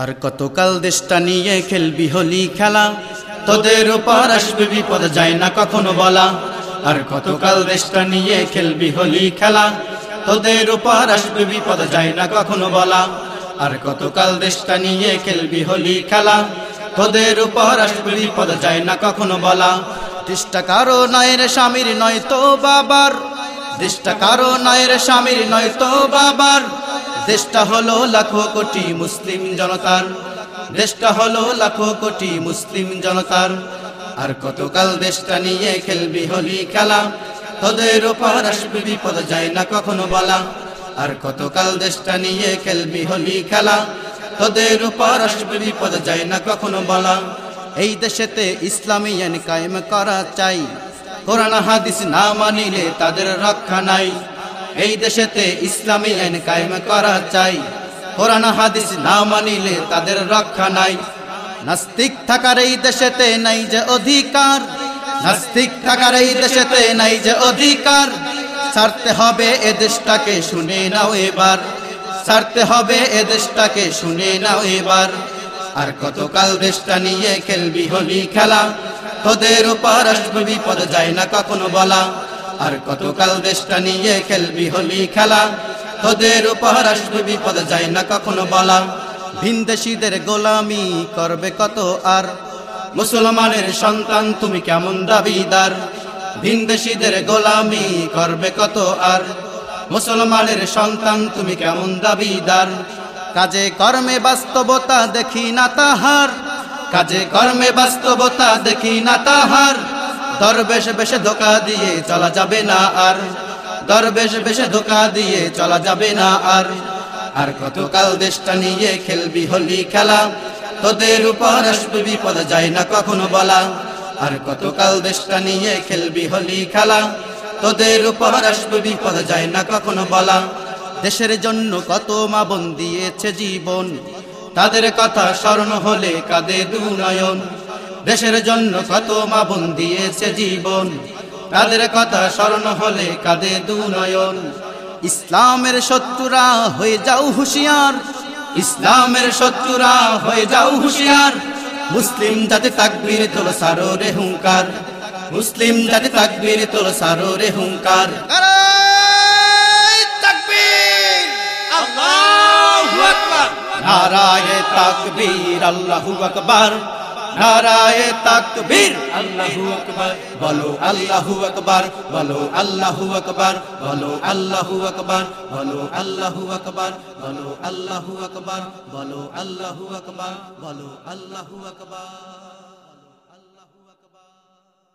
আর কতকাল দেশটা নিয়ে খেলবি হলি খেলা? তোদের উপর আসবে বিপদ, যায় না কখনো বলা। আর কতকাল দেশটা নিয়ে খেলবি হলি খেলা? তোদের উপর আসবে বিপদ, যায় না কখনো বলা। আর কতকাল দেশটা নিয়ে খেলবি হলি খেলা? তোদের উপর আসবে বিপদ, যায় না কখনো বলা। চেষ্টা কারও নয় রে স্বামীর নয় তো বাবার। দেশটা কারও নয় রে স্বামীর নয় তো বাবার। দেশটা হলো লাখো কোটি মুসলিম জনতার, দেশটা হলো লাখো কোটি মুসলিম জনতার। আর কতকাল দেশটা নিয়ে খেলবি হলি খেলা, তোদের উপর আসবে বিপদ যায় না কখনো বলা। আর কতকাল দেশটা নিয়ে খেলবি হলি খেলা, তোদের উপর আসবে বিপদ যায় না কখনো বলা। এই দেশেতে ইসলামী আইন কায়েম করা চাই, কোরআন, হাদিস না মানিলে তাদের রক্ষা নাই। এই দেশেতে ইসলামী আইন কায়েম করা চাই। কোরআন, হাদিস না মানিলে তাদের রক্ষা নাই। নাস্তিক থাকার এই দেশেতে নাই যে অধিকার। নাস্তিক থাকার এই দেশেতে নাই যে অধিকার। ছাড়তে হবে এ দেশটাকে, শুনে নাও এবার। ছাড়তে হবে এ দেশটাকে, শুনে নাও এবার। আর কতকাল দেশটা নিয়ে খেলবি হলি খেলা। তোদের উপর আসবে বিপদ যায় না কখনো বলা। আর কতকাল দেশটা নিয়ে খেলবি হলি খেলা। তোদের উপহার আসবে, বিপদ যায় না কখনো বলা। ভিনদেশীদের গোলামি করবে কত আর? মুসলমানের সন্তান, তুমি কেমন দাবিদার? ভিনদেশীদের গোলামি করবে কত আর? মুসলমানের সন্তান, তুমি কেমন দাবিদার? কাজে কর্মে বাস্তবতা দেখি না তাহার। কাজে কর্মে বাস্তবতা দেখি না তাহার। দরবেশ বেশে ধোকা দিয়ে চলা যাবে না আর। দরবেশ বেশে ধোকা দিয়ে চলা যাবে না আর। আর কতকাল দেশটা নিয়ে খেলবি হলি খেলা, তোদের উপর আসবে বিপদ যায় না কখনো বলা। আর কতকাল দেশটা নিয়ে খেলবি হলি খেলা, তোদের উপর আসবে বিপদ যায় না কখনো বলা। দেশের জন্য কত মা বোন দিয়েছে জীবন, তাদের কথা স্মরণ হলে কাঁদে দুনয়ন। দেশের জন্য কত মা বোন দিয়েছে জীবন। তাদের কথা স্মরণ হলে কাঁদে দুনয়ন ইসলামের শত্রুরা হয়ে যাও হুঁশিয়ার। ইসলামের শত্রুরা হয়ে যাও হুঁশিয়ার। মুসলিম জাতি তাকবীর তোল সারো রে হুঙ্কার। মুসলিম জাতি তাকবীর তোল সারো রে হুঙ্কার নারায় তাকবীর, আল্লাহু আকবার। নারায় তাকবীর। আল্লাহু আকবার, বলো আল্লাহু আকবার, বলো আল্লাহু আকবার, বলো আল্লাহু আকবার, বলো আল্লাহু আকবার, বলো আল্লাহু আকবার, বলো আল্লাহু আকবার, বলো আল্লাহু আকবার।